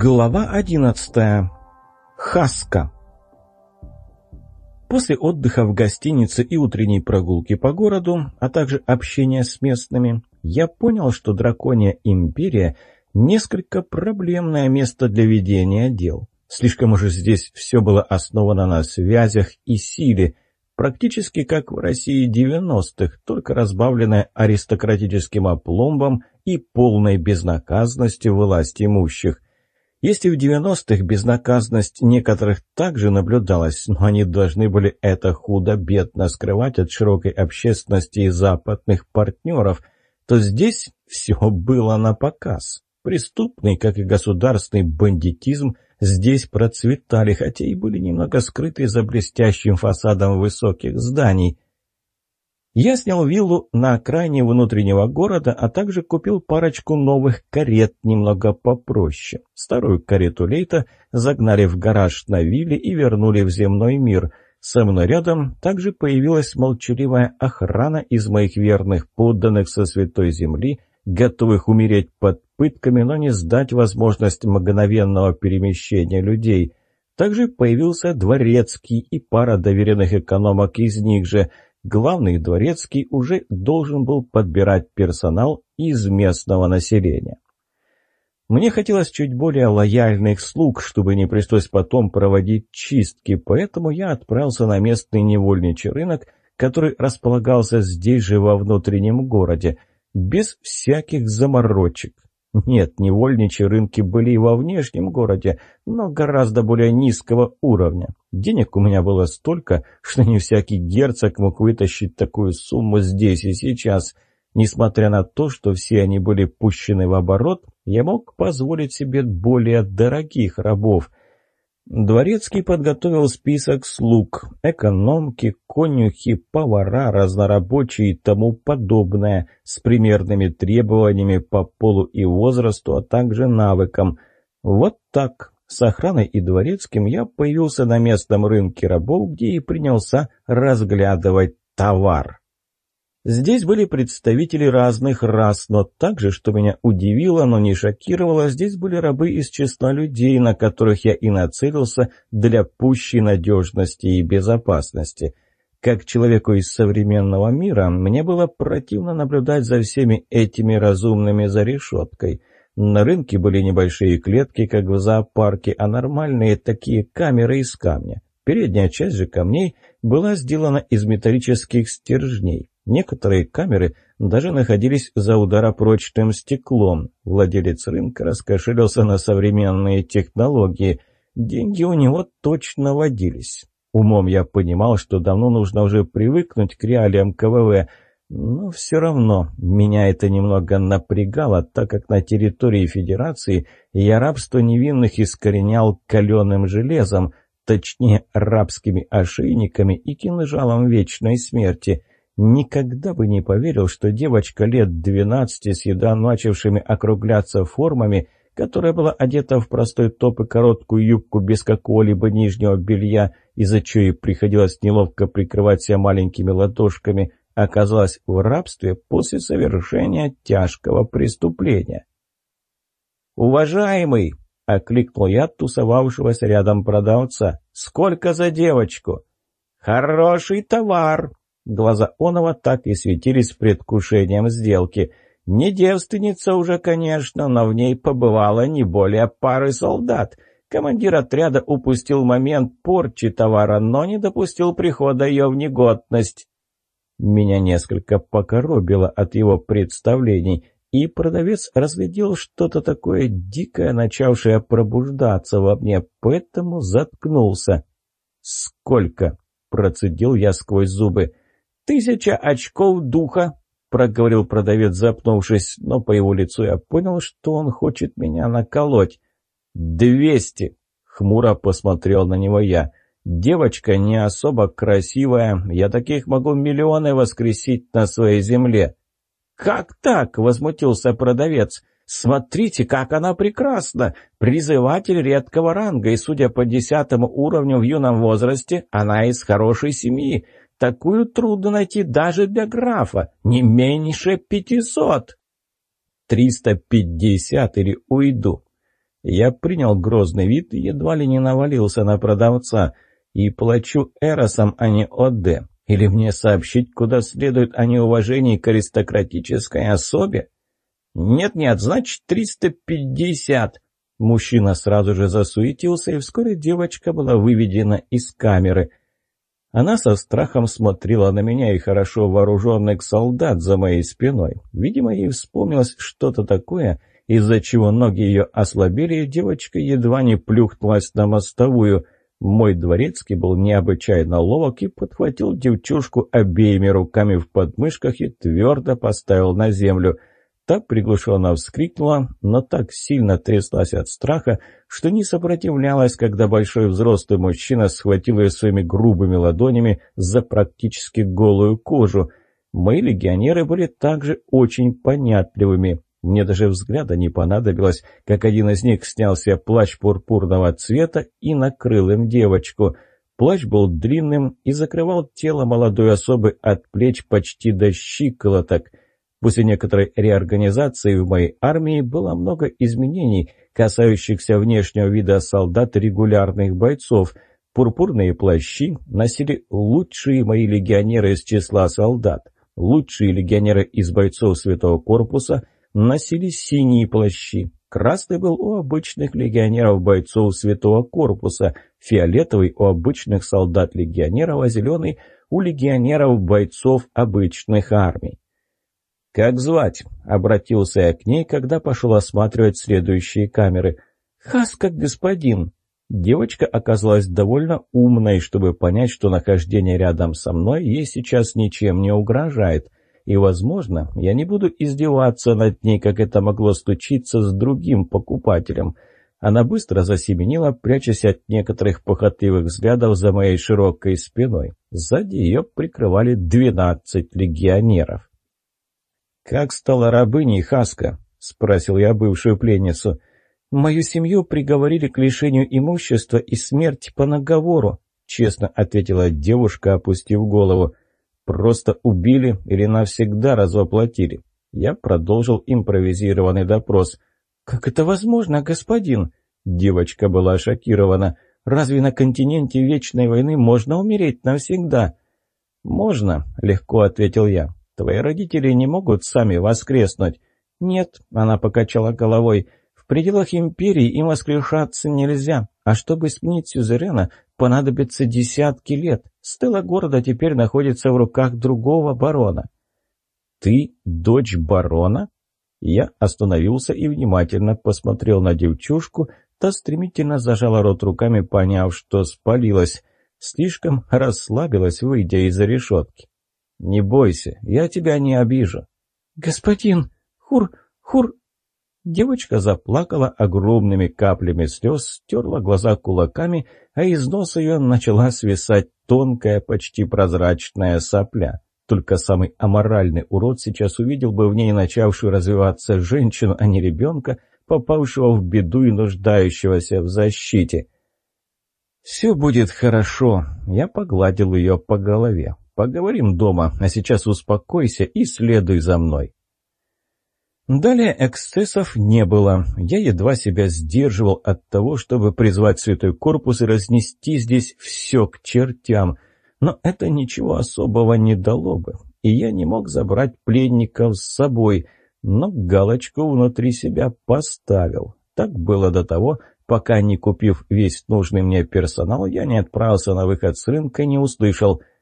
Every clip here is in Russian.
Глава одиннадцатая. Хаска. После отдыха в гостинице и утренней прогулки по городу, а также общения с местными, я понял, что Драконья Империя – несколько проблемное место для ведения дел. Слишком уже здесь все было основано на связях и силе, практически как в России 90-х, только разбавленное аристократическим опломбом и полной безнаказанностью власть имущих. Если в 90-х безнаказанность некоторых также наблюдалась, но они должны были это худо-бедно скрывать от широкой общественности и западных партнеров, то здесь все было на показ. Преступный, как и государственный бандитизм, здесь процветали, хотя и были немного скрыты за блестящим фасадом высоких зданий – я снял виллу на окраине внутреннего города, а также купил парочку новых карет немного попроще. Старую карету Лейта загнали в гараж на вилле и вернули в земной мир. Со мной рядом также появилась молчаливая охрана из моих верных подданных со святой земли, готовых умереть под пытками, но не сдать возможность мгновенного перемещения людей. Также появился дворецкий и пара доверенных экономок из них же – главный дворецкий уже должен был подбирать персонал из местного населения. Мне хотелось чуть более лояльных слуг, чтобы не пришлось потом проводить чистки, поэтому я отправился на местный невольничий рынок, который располагался здесь же во внутреннем городе, без всяких заморочек. Нет, невольничьи рынки были и во внешнем городе, но гораздо более низкого уровня. Денег у меня было столько, что не всякий герцог мог вытащить такую сумму здесь и сейчас. Несмотря на то, что все они были пущены в оборот, я мог позволить себе более дорогих рабов. Дворецкий подготовил список слуг, экономки, конюхи, повара, разнорабочие и тому подобное, с примерными требованиями по полу и возрасту, а также навыкам. Вот так, с охраной и дворецким я появился на местном рынке рабов, где и принялся разглядывать товар. Здесь были представители разных рас, но также, что меня удивило, но не шокировало, здесь были рабы из числа людей, на которых я и нацелился для пущей надежности и безопасности. Как человеку из современного мира, мне было противно наблюдать за всеми этими разумными за решеткой. На рынке были небольшие клетки, как в зоопарке, а нормальные такие камеры из камня. Передняя часть же камней была сделана из металлических стержней. Некоторые камеры даже находились за ударопрочным стеклом. Владелец рынка раскошелился на современные технологии. Деньги у него точно водились. Умом я понимал, что давно нужно уже привыкнуть к реалиям КВВ, но все равно меня это немного напрягало, так как на территории Федерации я рабство невинных искоренял каленым железом, точнее рабскими ошейниками и кинжалом вечной смерти – Никогда бы не поверил, что девочка лет двенадцати с едва начавшими округляться формами, которая была одета в простой топ и короткую юбку без какого-либо нижнего белья, из-за чего ей приходилось неловко прикрывать себя маленькими ладошками, оказалась в рабстве после совершения тяжкого преступления. «Уважаемый!» — окликнул я тусовавшегося рядом продавца. «Сколько за девочку?» «Хороший товар!» Глаза Онова так и светились предвкушением сделки. Не девственница уже, конечно, но в ней побывало не более пары солдат. Командир отряда упустил момент порчи товара, но не допустил прихода ее в негодность. Меня несколько покоробило от его представлений, и продавец разглядел что-то такое дикое, начавшее пробуждаться во мне, поэтому заткнулся. «Сколько?» — процедил я сквозь зубы. «Тысяча очков духа», — проговорил продавец, запнувшись, но по его лицу я понял, что он хочет меня наколоть. «Двести!» — хмуро посмотрел на него я. «Девочка не особо красивая, я таких могу миллионы воскресить на своей земле». «Как так?» — возмутился продавец. «Смотрите, как она прекрасна! Призыватель редкого ранга, и, судя по десятому уровню в юном возрасте, она из хорошей семьи. Такую трудно найти даже для графа, не меньше пятисот. Триста пятьдесят или уйду. Я принял грозный вид и едва ли не навалился на продавца. И плачу Эросом, а не ОД. Или мне сообщить, куда следует о неуважении к аристократической особе? Нет-нет, значит, триста пятьдесят. Мужчина сразу же засуетился, и вскоре девочка была выведена из камеры. Она со страхом смотрела на меня и хорошо вооруженных солдат за моей спиной. Видимо, ей вспомнилось что-то такое, из-за чего ноги ее ослабели, и девочка едва не плюхнулась на мостовую. Мой дворецкий был необычайно ловок и подхватил девчушку обеими руками в подмышках и твердо поставил на землю — Та приглушенно вскрикнула, но так сильно тряслась от страха, что не сопротивлялась, когда большой взрослый мужчина схватил ее своими грубыми ладонями за практически голую кожу. Мои легионеры были также очень понятливыми. Мне даже взгляда не понадобилось, как один из них снял себе плащ пурпурного цвета и накрыл им девочку. Плащ был длинным и закрывал тело молодой особы от плеч почти до щиколоток — После некоторой реорганизации в моей армии было много изменений, касающихся внешнего вида солдат регулярных бойцов. Пурпурные плащи носили лучшие мои легионеры из числа солдат. Лучшие легионеры из бойцов Святого Корпуса носили синие плащи. Красный был у обычных легионеров бойцов Святого Корпуса, фиолетовый у обычных солдат-легионеров, а зеленый у легионеров бойцов обычных армий. «Как звать?» — обратился я к ней, когда пошел осматривать следующие камеры. «Хаска, господин!» Девочка оказалась довольно умной, чтобы понять, что нахождение рядом со мной ей сейчас ничем не угрожает. И, возможно, я не буду издеваться над ней, как это могло случиться с другим покупателем. Она быстро засеменила, прячась от некоторых похотливых взглядов за моей широкой спиной. Сзади ее прикрывали двенадцать легионеров. «Как стала рабыней Хаска?» — спросил я бывшую пленницу. «Мою семью приговорили к лишению имущества и смерти по наговору», — честно ответила девушка, опустив голову. «Просто убили или навсегда развоплотили?» Я продолжил импровизированный допрос. «Как это возможно, господин?» Девочка была шокирована. «Разве на континенте Вечной войны можно умереть навсегда?» «Можно», — легко ответил я. Твои родители не могут сами воскреснуть». «Нет», — она покачала головой, — «в пределах империи им воскрешаться нельзя, а чтобы сменить сюзерена, понадобится десятки лет. Стела города теперь находится в руках другого барона». «Ты дочь барона?» Я остановился и внимательно посмотрел на девчушку, та стремительно зажала рот руками, поняв, что спалилась. Слишком расслабилась, выйдя из-за решетки. «Не бойся, я тебя не обижу». «Господин! Хур! Хур!» Девочка заплакала огромными каплями слез, стерла глаза кулаками, а из носа ее начала свисать тонкая, почти прозрачная сопля. Только самый аморальный урод сейчас увидел бы в ней начавшую развиваться женщину, а не ребенка, попавшего в беду и нуждающегося в защите. «Все будет хорошо», — я погладил ее по голове. Поговорим дома, а сейчас успокойся и следуй за мной. Далее эксцессов не было. Я едва себя сдерживал от того, чтобы призвать святой корпус и разнести здесь все к чертям. Но это ничего особого не дало бы. И я не мог забрать пленников с собой, но галочку внутри себя поставил. Так было до того, пока, не купив весь нужный мне персонал, я не отправился на выход с рынка и не услышал –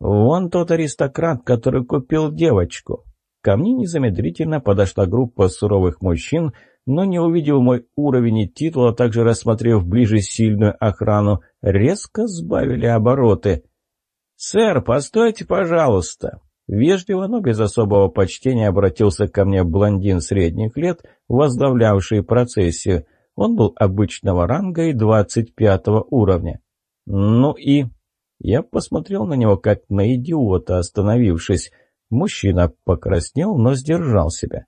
«Вон тот аристократ, который купил девочку». Ко мне незамедлительно подошла группа суровых мужчин, но не увидев мой уровень и титул, а также рассмотрев ближе сильную охрану, резко сбавили обороты. «Сэр, постойте, пожалуйста!» Вежливо, но без особого почтения обратился ко мне блондин средних лет, возглавлявший процессию. Он был обычного ранга и двадцать пятого уровня. «Ну и...» Я посмотрел на него, как на идиота, остановившись. Мужчина покраснел, но сдержал себя.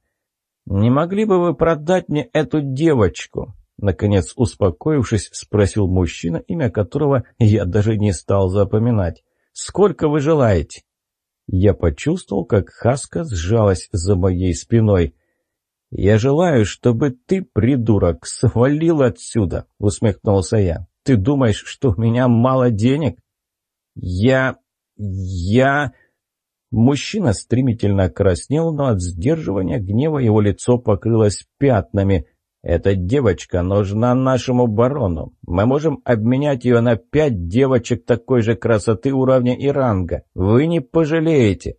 «Не могли бы вы продать мне эту девочку?» Наконец, успокоившись, спросил мужчина, имя которого я даже не стал запоминать. «Сколько вы желаете?» Я почувствовал, как Хаска сжалась за моей спиной. «Я желаю, чтобы ты, придурок, свалил отсюда», — усмехнулся я. «Ты думаешь, что у меня мало денег?» «Я... я...» Мужчина стремительно краснел, но от сдерживания гнева его лицо покрылось пятнами. «Эта девочка нужна нашему барону. Мы можем обменять ее на пять девочек такой же красоты уровня и ранга. Вы не пожалеете!»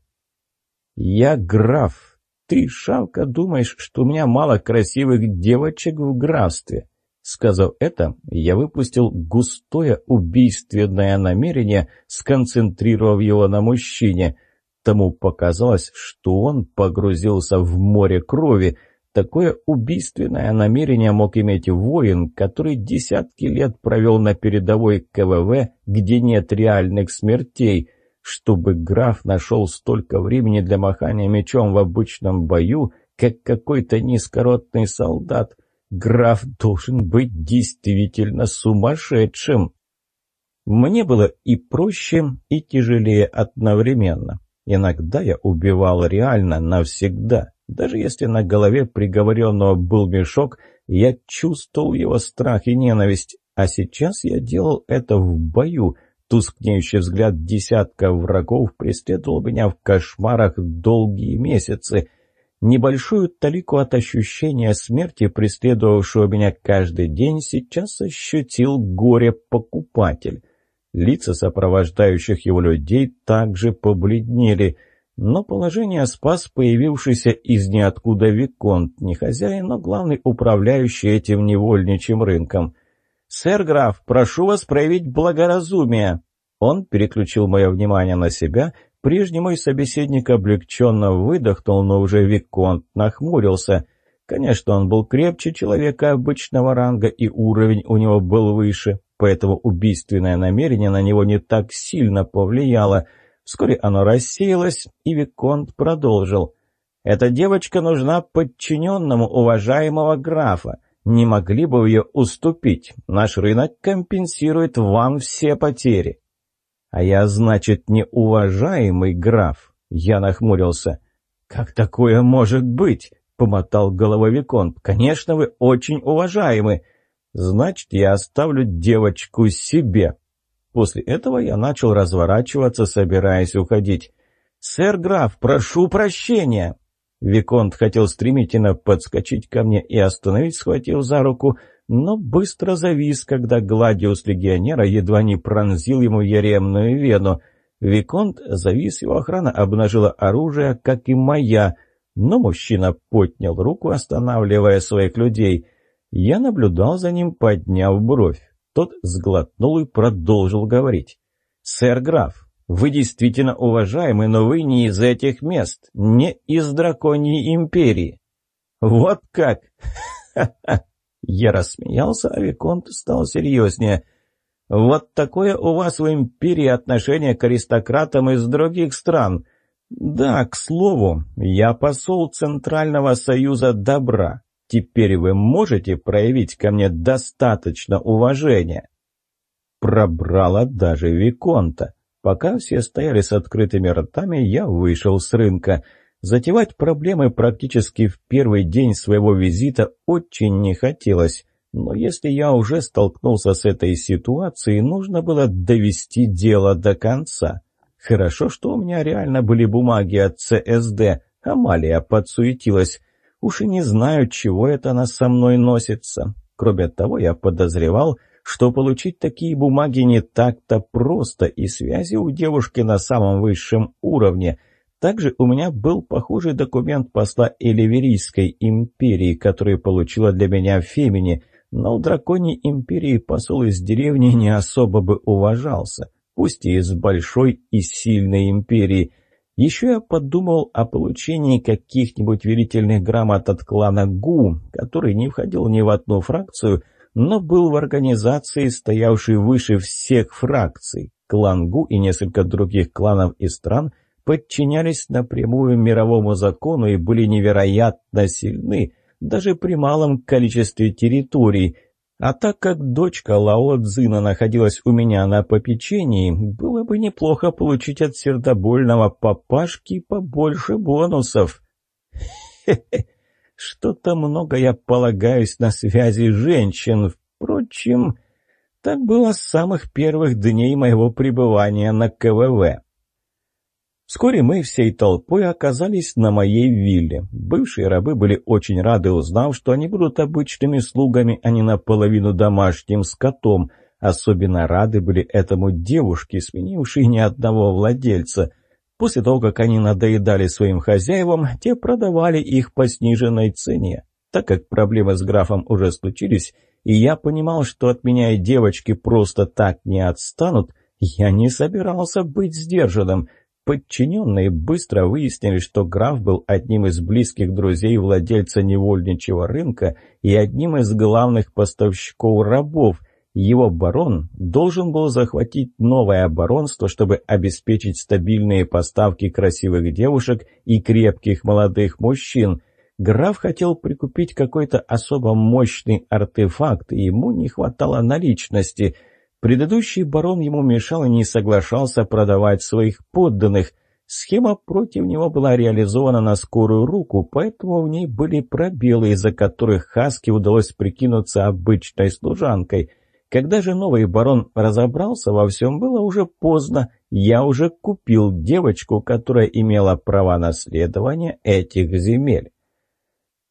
«Я граф. Ты, Шавка, думаешь, что у меня мало красивых девочек в графстве?» Сказав это, я выпустил густое убийственное намерение, сконцентрировав его на мужчине. Тому показалось, что он погрузился в море крови. Такое убийственное намерение мог иметь воин, который десятки лет провел на передовой КВВ, где нет реальных смертей. Чтобы граф нашел столько времени для махания мечом в обычном бою, как какой-то низкородный солдат – Граф должен быть действительно сумасшедшим. Мне было и проще, и тяжелее одновременно. Иногда я убивал реально навсегда. Даже если на голове приговоренного был мешок, я чувствовал его страх и ненависть. А сейчас я делал это в бою. Тускнеющий взгляд десятка врагов преследовал меня в кошмарах долгие месяцы. Небольшую талику от ощущения смерти, преследовавшего меня каждый день, сейчас ощутил горе-покупатель. Лица сопровождающих его людей также побледнели, но положение спас появившийся из ниоткуда Виконт, не хозяин, но главный управляющий этим невольничьим рынком. «Сэр граф, прошу вас проявить благоразумие!» Он переключил мое внимание на себя — Прежний мой собеседник облегченно выдохнул, но уже Виконт нахмурился. Конечно, он был крепче человека обычного ранга, и уровень у него был выше, поэтому убийственное намерение на него не так сильно повлияло. Вскоре оно рассеялось, и Виконт продолжил. «Эта девочка нужна подчиненному уважаемого графа. Не могли бы ее уступить? Наш рынок компенсирует вам все потери». «А я, значит, неуважаемый граф?» Я нахмурился. «Как такое может быть?» — помотал головой Виконт. «Конечно, вы очень уважаемы. Значит, я оставлю девочку себе». После этого я начал разворачиваться, собираясь уходить. «Сэр граф, прошу прощения!» Виконт хотел стремительно подскочить ко мне и остановить, схватив за руку, но быстро завис, когда Гладиус легионера едва не пронзил ему яремную вену. Виконт завис, его охрана обнажила оружие, как и моя, но мужчина поднял руку, останавливая своих людей. Я наблюдал за ним, подняв бровь. Тот сглотнул и продолжил говорить. «Сэр граф, вы действительно уважаемы, но вы не из этих мест, не из драконьей империи». «Вот как! Ха-ха!» Я рассмеялся, а Виконт стал серьезнее. «Вот такое у вас в империи отношение к аристократам из других стран. Да, к слову, я посол Центрального Союза Добра. Теперь вы можете проявить ко мне достаточно уважения?» Пробрало даже Виконта. Пока все стояли с открытыми ртами, я вышел с рынка — Затевать проблемы практически в первый день своего визита очень не хотелось, но если я уже столкнулся с этой ситуацией, нужно было довести дело до конца. Хорошо, что у меня реально были бумаги от ЦСД, Амалия подсуетилась. Уж и не знаю, чего это она со мной носится. Кроме того, я подозревал, что получить такие бумаги не так-то просто, и связи у девушки на самом высшем уровне – также у меня был похожий документ посла Эливерийской империи, который получила для меня Фемини, но у драконьей империи посол из деревни не особо бы уважался, пусть и из большой и сильной империи. Еще я подумал о получении каких-нибудь верительных грамот от клана Гу, который не входил ни в одну фракцию, но был в организации, стоявшей выше всех фракций. Клан Гу и несколько других кланов и стран – подчинялись напрямую мировому закону и были невероятно сильны, даже при малом количестве территорий. А так как дочка Лао Цзина находилась у меня на попечении, было бы неплохо получить от сердобольного папашки побольше бонусов. Хе-хе, Что-то много я полагаюсь на связи женщин. Впрочем, так было с самых первых дней моего пребывания на КВВ. Вскоре мы всей толпой оказались на моей вилле. Бывшие рабы были очень рады, узнав, что они будут обычными слугами, а не наполовину домашним скотом. Особенно рады были этому девушки, сменившей ни одного владельца. После того, как они надоедали своим хозяевам, те продавали их по сниженной цене. Так как проблемы с графом уже случились, и я понимал, что от меня и девочки просто так не отстанут, я не собирался быть сдержанным – Подчиненные быстро выяснили, что граф был одним из близких друзей владельца невольничьего рынка и одним из главных поставщиков рабов. Его барон должен был захватить новое баронство, чтобы обеспечить стабильные поставки красивых девушек и крепких молодых мужчин. Граф хотел прикупить какой-то особо мощный артефакт, и ему не хватало наличности – Предыдущий барон ему мешал и не соглашался продавать своих подданных. Схема против него была реализована на скорую руку, поэтому в ней были пробелы, из-за которых Хаске удалось прикинуться обычной служанкой. Когда же новый барон разобрался во всем, было уже поздно. Я уже купил девочку, которая имела права наследования этих земель.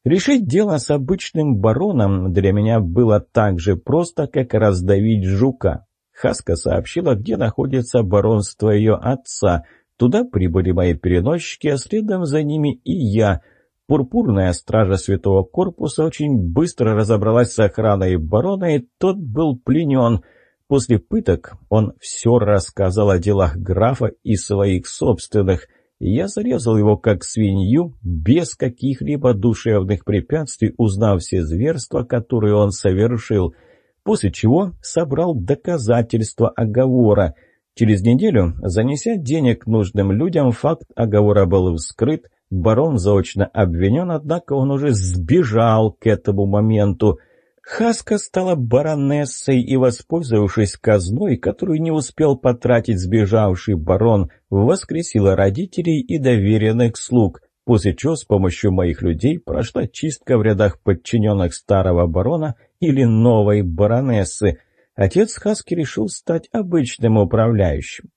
Решить дело с обычным бароном для меня было так же просто, как раздавить жука. Хаска сообщила, где находится баронство ее отца. Туда прибыли мои переносчики, а следом за ними и я. Пурпурная стража Святого Корпуса очень быстро разобралась с охраной барона, и тот был пленен. После пыток он все рассказал о делах графа и своих собственных. Я зарезал его как свинью, без каких-либо душевных препятствий, узнав все зверства, которые он совершил, после чего собрал доказательства оговора. Через неделю, занеся денег нужным людям, факт оговора был вскрыт, барон заочно обвинен, однако он уже сбежал к этому моменту. Хаска стала баронессой и, воспользовавшись казной, которую не успел потратить сбежавший барон, воскресила родителей и доверенных слуг, после чего с помощью моих людей прошла чистка в рядах подчиненных старого барона или новой баронессы. Отец Хаски решил стать обычным управляющим.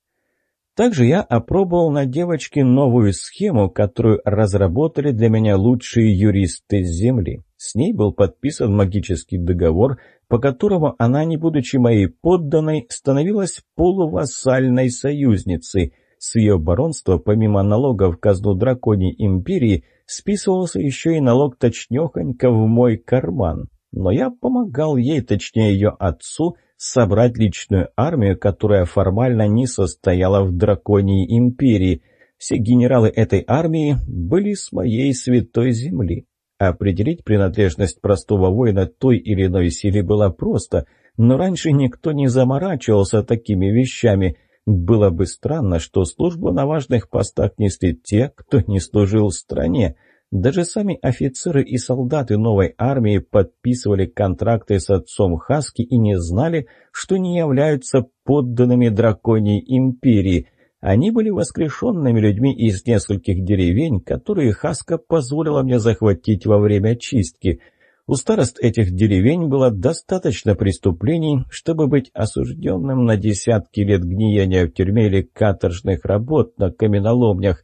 Также я опробовал на девочке новую схему, которую разработали для меня лучшие юристы Земли. С ней был подписан магический договор, по которому она, не будучи моей подданной, становилась полувассальной союзницей. С ее баронства, помимо налогов в казну драконьей империи, списывался еще и налог точнехонько в мой карман. Но я помогал ей, точнее ее отцу, собрать личную армию, которая формально не состояла в драконьей империи. Все генералы этой армии были с моей святой земли. Определить принадлежность простого воина той или иной силе было просто, но раньше никто не заморачивался такими вещами. Было бы странно, что службу на важных постах несли те, кто не служил стране. Даже сами офицеры и солдаты новой армии подписывали контракты с отцом Хаски и не знали, что не являются подданными драконьей империи – они были воскрешенными людьми из нескольких деревень, которые Хаска позволила мне захватить во время чистки. У старост этих деревень было достаточно преступлений, чтобы быть осужденным на десятки лет гниения в тюрьме или каторжных работ на каменоломнях.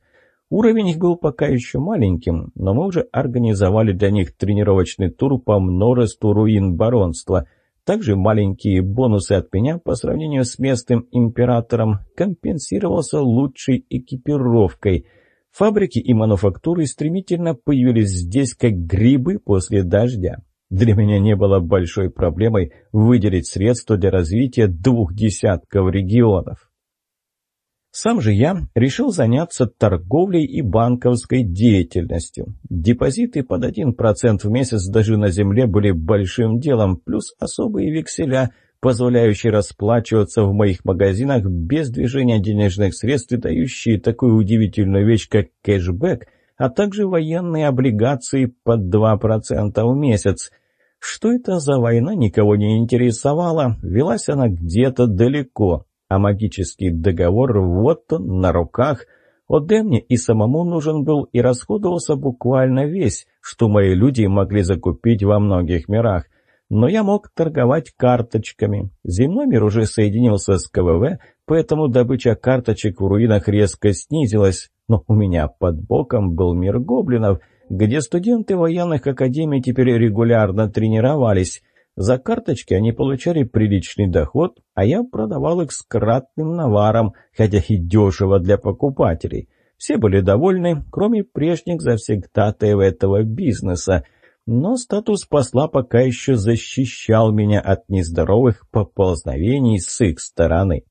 Уровень их был пока еще маленьким, но мы уже организовали для них тренировочный тур по множеству руин баронства – также маленькие бонусы от меня по сравнению с местным императором компенсировался лучшей экипировкой. Фабрики и мануфактуры стремительно появились здесь как грибы после дождя. Для меня не было большой проблемой выделить средства для развития двух десятков регионов. Сам же я решил заняться торговлей и банковской деятельностью. Депозиты под 1% в месяц даже на земле были большим делом, плюс особые векселя, позволяющие расплачиваться в моих магазинах без движения денежных средств и дающие такую удивительную вещь, как кэшбэк, а также военные облигации под 2% в месяц. Что это за война, никого не интересовало, велась она где-то далеко, а магический договор вот он на руках. ОД мне и самому нужен был, и расходовался буквально весь, что мои люди могли закупить во многих мирах. Но я мог торговать карточками. Земной мир уже соединился с КВВ, поэтому добыча карточек в руинах резко снизилась. Но у меня под боком был мир гоблинов, где студенты военных академий теперь регулярно тренировались. За карточки они получали приличный доход, а я продавал их с кратным наваром, хотя и дешево для покупателей. Все были довольны, кроме прежних завсегдатаев этого бизнеса. Но статус посла пока еще защищал меня от нездоровых поползновений с их стороны.